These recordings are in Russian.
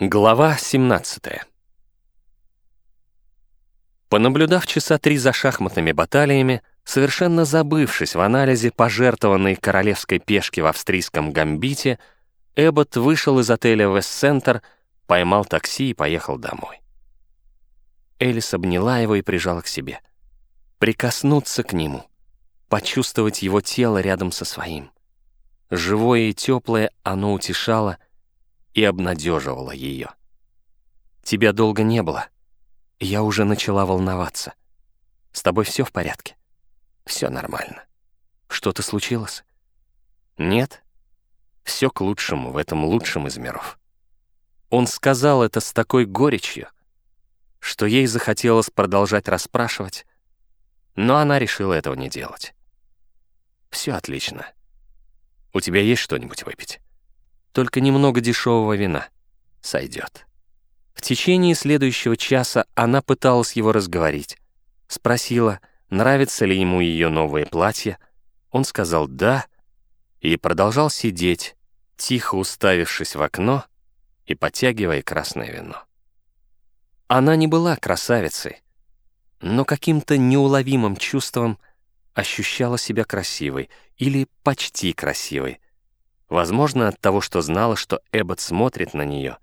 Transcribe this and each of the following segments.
Глава 17 Понаблюдав часа три за шахматными баталиями, совершенно забывшись в анализе пожертвованной королевской пешки в австрийском гамбите, Эббот вышел из отеля «Вестцентр», поймал такси и поехал домой. Элис обняла его и прижала к себе. Прикоснуться к нему, почувствовать его тело рядом со своим. Живое и теплое оно утешало — и обнадеживала ее. «Тебя долго не было. Я уже начала волноваться. С тобой все в порядке?» «Все нормально. Что-то случилось?» «Нет. Все к лучшему в этом лучшем из миров». Он сказал это с такой горечью, что ей захотелось продолжать расспрашивать, но она решила этого не делать. «Все отлично. У тебя есть что-нибудь выпить?» Только немного дешевого вина. Сойдет. В течение следующего часа она пыталась его разговорить. Спросила, нравится ли ему ее новое платье. Он сказал «да» и продолжал сидеть, тихо уставившись в окно и подтягивая красное вино. Она не была красавицей, но каким-то неуловимым чувством ощущала себя красивой или почти красивой, Возможно, от того, что знала, что Эббот смотрит на нее,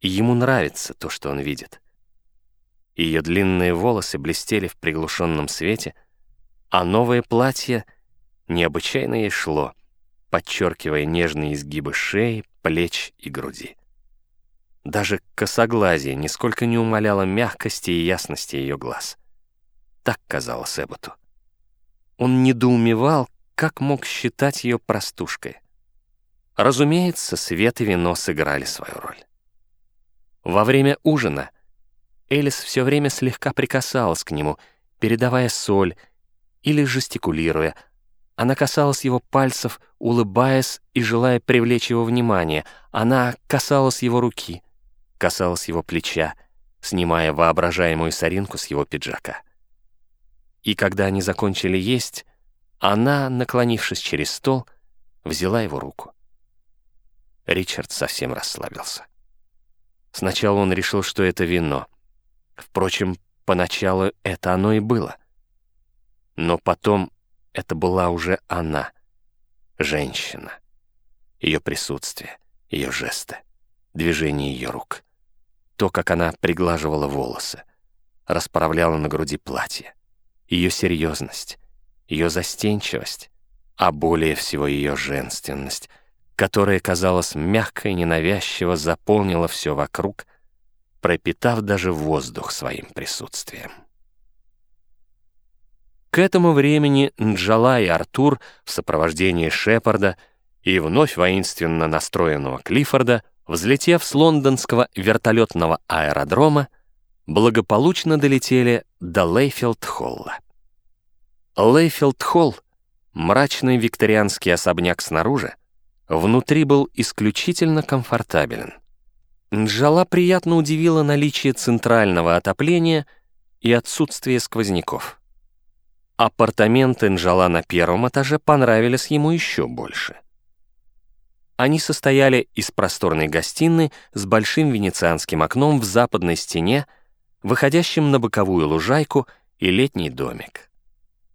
и ему нравится то, что он видит. Ее длинные волосы блестели в приглушенном свете, а новое платье необычайно ей шло, подчеркивая нежные изгибы шеи, плеч и груди. Даже косоглазие нисколько не умаляло мягкости и ясности ее глаз. Так казалось Эбботу. Он недоумевал, как мог считать ее простушкой. Разумеется, свет и вино сыграли свою роль. Во время ужина Элис все время слегка прикасалась к нему, передавая соль или жестикулируя. Она касалась его пальцев, улыбаясь и желая привлечь его внимание. Она касалась его руки, касалась его плеча, снимая воображаемую соринку с его пиджака. И когда они закончили есть, она, наклонившись через стол, взяла его руку. Ричард совсем расслабился. Сначала он решил, что это вино. Впрочем, поначалу это оно и было. Но потом это была уже она, женщина. Ее присутствие, ее жесты, движение ее рук. То, как она приглаживала волосы, расправляла на груди платье. Ее серьезность, ее застенчивость, а более всего ее женственность — которая, казалось, мягко и ненавязчиво заполнила все вокруг, пропитав даже воздух своим присутствием. К этому времени Нджала и Артур в сопровождении Шепарда и вновь воинственно настроенного Клиффорда, взлетев с лондонского вертолетного аэродрома, благополучно долетели до Лейфилд-Холла. Лейфилд-Холл — мрачный викторианский особняк снаружи, Внутри был исключительно комфортабелен. Нджала приятно удивила наличие центрального отопления и отсутствие сквозняков. Апартаменты Нджала на первом этаже понравились ему еще больше. Они состояли из просторной гостиной с большим венецианским окном в западной стене, выходящим на боковую лужайку и летний домик.